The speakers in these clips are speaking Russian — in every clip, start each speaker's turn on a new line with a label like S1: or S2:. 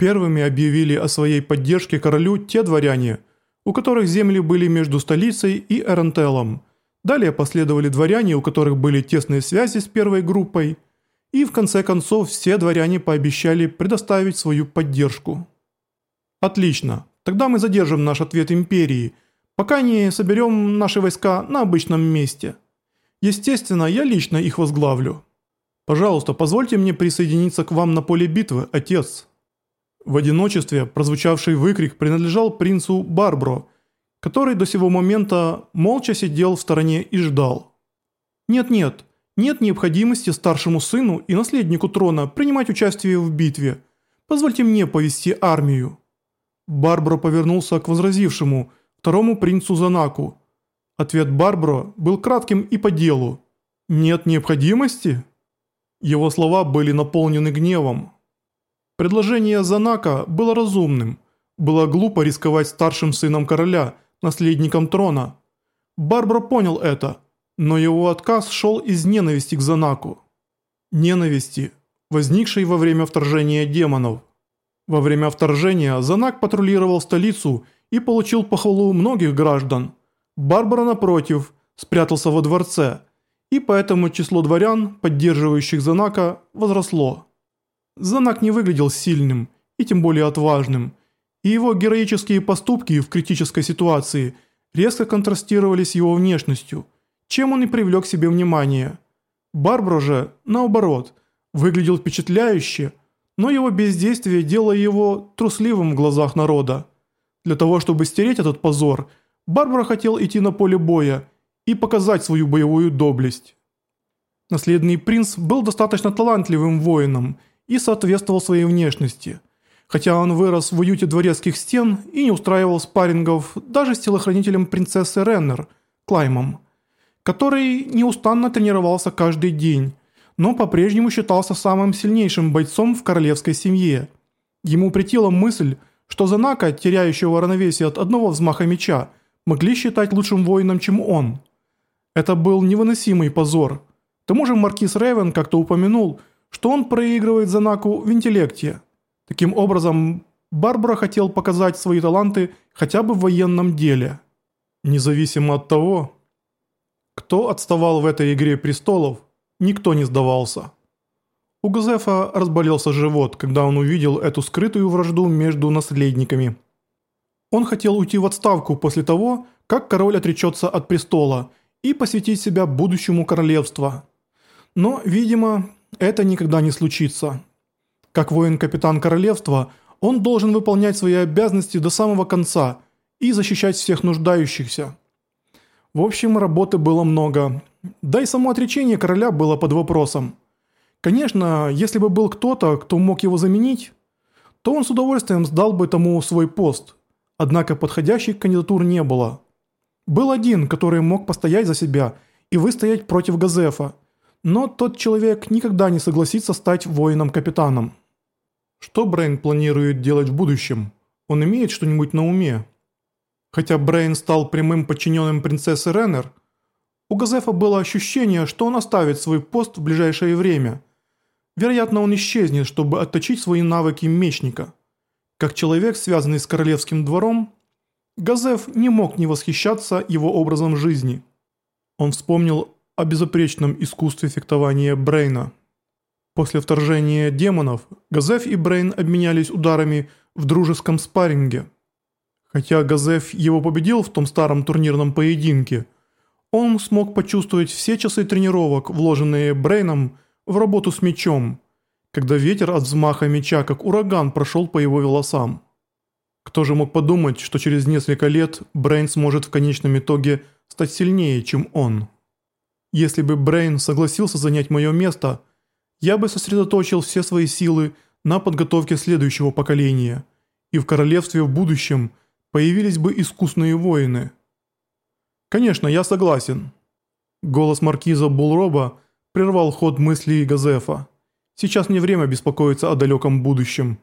S1: Первыми объявили о своей поддержке королю те дворяне, у которых земли были между столицей и Эрентелом. Далее последовали дворяне, у которых были тесные связи с первой группой, и в конце концов все дворяне пообещали предоставить свою поддержку. Отлично, тогда мы задержим наш ответ империи, пока не соберем наши войска на обычном месте. Естественно, я лично их возглавлю. Пожалуйста, позвольте мне присоединиться к вам на поле битвы, отец». В одиночестве прозвучавший выкрик принадлежал принцу Барбро, который до сего момента молча сидел в стороне и ждал. «Нет-нет, нет необходимости старшему сыну и наследнику трона принимать участие в битве. Позвольте мне повести армию». Барбро повернулся к возразившему, второму принцу Занаку. Ответ Барбро был кратким и по делу. «Нет необходимости?» Его слова были наполнены гневом. Предложение Занака было разумным. Было глупо рисковать старшим сыном короля, наследником трона. Барбара понял это, но его отказ шел из ненависти к Занаку. Ненависти, возникшей во время вторжения демонов. Во время вторжения Занак патрулировал столицу и получил похвалу многих граждан. Барбара, напротив, спрятался во дворце, и поэтому число дворян, поддерживающих Занака, возросло. Занак не выглядел сильным и тем более отважным, и его героические поступки в критической ситуации резко контрастировали с его внешностью, чем он и привлек себе внимание. Барбара же, наоборот, выглядел впечатляюще, но его бездействие делало его трусливым в глазах народа. Для того, чтобы стереть этот позор, Барбара хотел идти на поле боя и показать свою боевую доблесть. Наследный принц был достаточно талантливым воином – и соответствовал своей внешности. Хотя он вырос в уюте дворецких стен и не устраивал спаррингов даже с телохранителем принцессы Реннер, Клаймом, который неустанно тренировался каждый день, но по-прежнему считался самым сильнейшим бойцом в королевской семье. Ему претила мысль, что Занака, теряющего равновесие от одного взмаха меча, могли считать лучшим воином, чем он. Это был невыносимый позор. К тому же маркиз Ревен как-то упомянул, что он проигрывает Занаку в интеллекте. Таким образом, Барбара хотел показать свои таланты хотя бы в военном деле. Независимо от того, кто отставал в этой игре престолов, никто не сдавался. У Газефа разболелся живот, когда он увидел эту скрытую вражду между наследниками. Он хотел уйти в отставку после того, как король отречется от престола и посвятить себя будущему королевства. Но, видимо, это никогда не случится. Как воин-капитан королевства, он должен выполнять свои обязанности до самого конца и защищать всех нуждающихся. В общем, работы было много. Да и само отречение короля было под вопросом. Конечно, если бы был кто-то, кто мог его заменить, то он с удовольствием сдал бы тому свой пост. Однако подходящих кандидатур не было. Был один, который мог постоять за себя и выстоять против Газефа – но тот человек никогда не согласится стать воином-капитаном. Что Брейн планирует делать в будущем? Он имеет что-нибудь на уме? Хотя Брейн стал прямым подчиненным принцессы Реннер, у Газефа было ощущение, что он оставит свой пост в ближайшее время. Вероятно, он исчезнет, чтобы отточить свои навыки мечника. Как человек, связанный с королевским двором, Газеф не мог не восхищаться его образом жизни. Он вспомнил о безупречном искусстве фехтования Брейна. После вторжения демонов Газеф и Брейн обменялись ударами в дружеском спарринге. Хотя Газеф его победил в том старом турнирном поединке, он смог почувствовать все часы тренировок, вложенные Брейном в работу с мечом, когда ветер от взмаха меча, как ураган, прошел по его волосам. Кто же мог подумать, что через несколько лет Брейн сможет в конечном итоге стать сильнее, чем он? Если бы Брейн согласился занять мое место, я бы сосредоточил все свои силы на подготовке следующего поколения, и в королевстве в будущем появились бы искусные воины. Конечно, я согласен. Голос маркиза Булроба прервал ход мыслей Газефа. Сейчас не время беспокоиться о далеком будущем.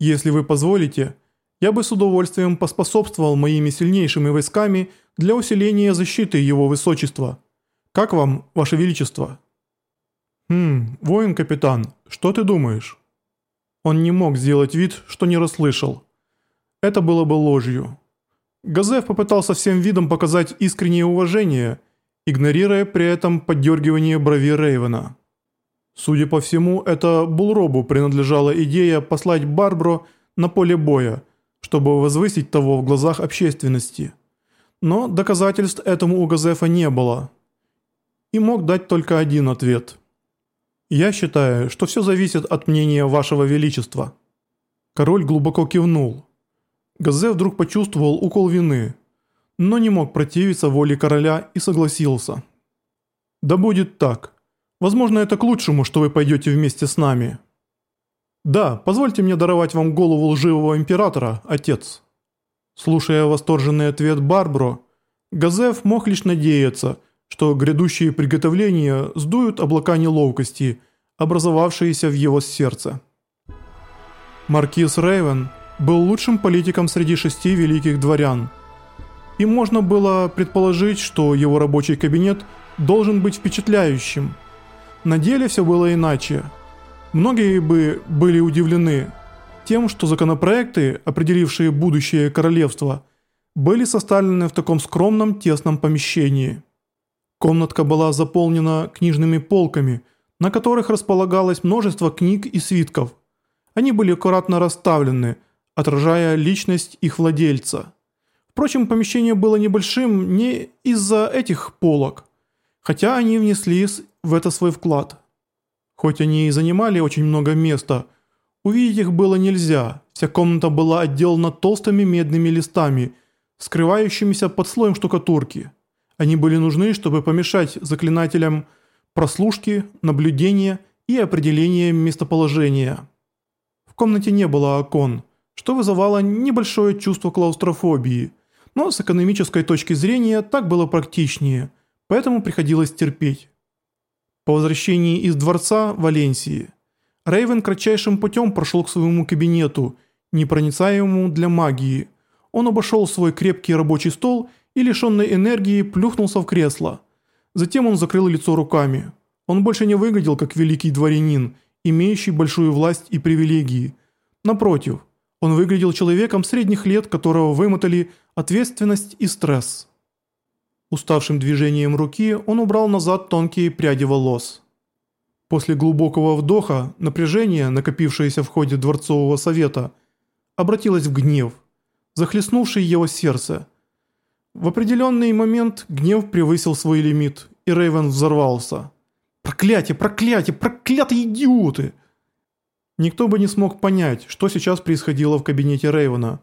S1: Если вы позволите, я бы с удовольствием поспособствовал моими сильнейшими войсками для усиления защиты его высочества – «Как вам, Ваше Величество?» «Хм, воин-капитан, что ты думаешь?» Он не мог сделать вид, что не расслышал. Это было бы ложью. Газеф попытался всем видом показать искреннее уважение, игнорируя при этом поддергивание брови Рейвена. Судя по всему, это Булробу принадлежала идея послать Барбро на поле боя, чтобы возвысить того в глазах общественности. Но доказательств этому у Газефа не было. И мог дать только один ответ. «Я считаю, что все зависит от мнения вашего величества». Король глубоко кивнул. Газе вдруг почувствовал укол вины, но не мог противиться воле короля и согласился. «Да будет так. Возможно, это к лучшему, что вы пойдете вместе с нами». «Да, позвольте мне даровать вам голову лживого императора, отец». Слушая восторженный ответ Барбро, Газев мог лишь надеяться, что грядущие приготовления сдуют облака неловкости, образовавшиеся в его сердце. Маркиз Рейвен был лучшим политиком среди шести великих дворян. И можно было предположить, что его рабочий кабинет должен быть впечатляющим. На деле все было иначе. Многие бы были удивлены тем, что законопроекты, определившие будущее королевства, были составлены в таком скромном тесном помещении. Комнатка была заполнена книжными полками, на которых располагалось множество книг и свитков. Они были аккуратно расставлены – отражая личность их владельца. Впрочем, помещение было небольшим не из-за этих полок, хотя они внесли в это свой вклад. Хоть они и занимали очень много места, увидеть их было нельзя, вся комната была отделана толстыми медными листами, скрывающимися под слоем штукатурки. Они были нужны, чтобы помешать заклинателям прослушки, наблюдения и определения местоположения. В комнате не было окон – что вызывало небольшое чувство клаустрофобии, но с экономической точки зрения так было практичнее, поэтому приходилось терпеть. По возвращении из дворца Валенсии, Рейвен кратчайшим путем прошел к своему кабинету, непроницаемому для магии. Он обошел свой крепкий рабочий стол и, лишенный энергии, плюхнулся в кресло. Затем он закрыл лицо руками. Он больше не выглядел как великий дворянин, имеющий большую власть и привилегии. Напротив, он выглядел человеком средних лет, которого вымотали ответственность и стресс. Уставшим движением руки он убрал назад тонкие пряди волос. После глубокого вдоха напряжение, накопившееся в ходе дворцового совета, обратилось в гнев, захлестнувший его сердце. В определенный момент гнев превысил свой лимит, и Рейвен взорвался. «Проклятие, проклятие, проклятые идиоты!» Никто бы не смог понять, что сейчас происходило в кабинете Рейвена,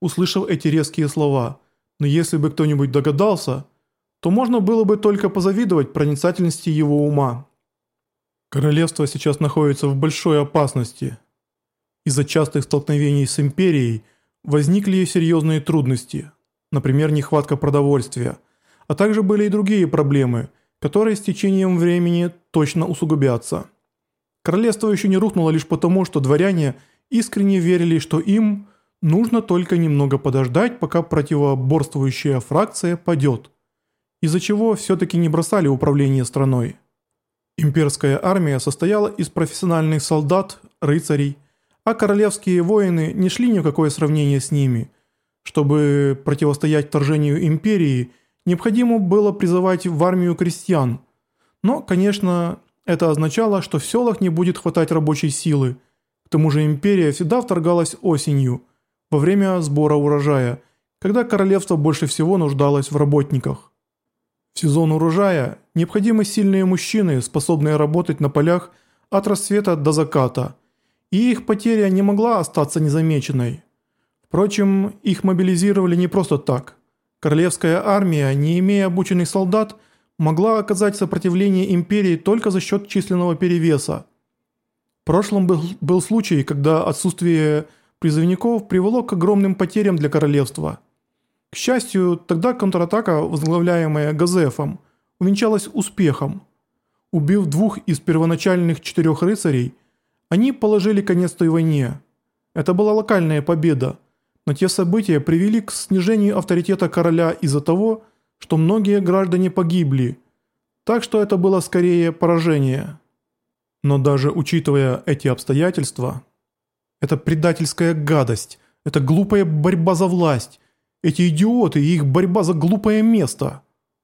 S1: услышав эти резкие слова, но если бы кто-нибудь догадался, то можно было бы только позавидовать проницательности его ума. Королевство сейчас находится в большой опасности. Из-за частых столкновений с Империей возникли серьезные трудности, например, нехватка продовольствия, а также были и другие проблемы, которые с течением времени точно усугубятся. Королевство еще не рухнуло лишь потому, что дворяне искренне верили, что им нужно только немного подождать, пока противоборствующая фракция падет, из-за чего все-таки не бросали управление страной. Имперская армия состояла из профессиональных солдат, рыцарей, а королевские воины не шли ни в какое сравнение с ними. Чтобы противостоять вторжению империи, необходимо было призывать в армию крестьян. Но, конечно, это означало, что в селах не будет хватать рабочей силы. К тому же империя всегда вторгалась осенью, во время сбора урожая, когда королевство больше всего нуждалось в работниках. В сезон урожая необходимы сильные мужчины, способные работать на полях от рассвета до заката, и их потеря не могла остаться незамеченной. Впрочем, их мобилизировали не просто так. Королевская армия, не имея обученных солдат, могла оказать сопротивление империи только за счет численного перевеса. В прошлом был, был случай, когда отсутствие призывников привело к огромным потерям для королевства. К счастью, тогда контратака, возглавляемая Газефом, увенчалась успехом. Убив двух из первоначальных четырех рыцарей, они положили конец той войне. Это была локальная победа, но те события привели к снижению авторитета короля из-за того, что многие граждане погибли, так что это было скорее поражение. Но даже учитывая эти обстоятельства, Это предательская гадость, это глупая борьба за власть, эти идиоты и их борьба за глупое место.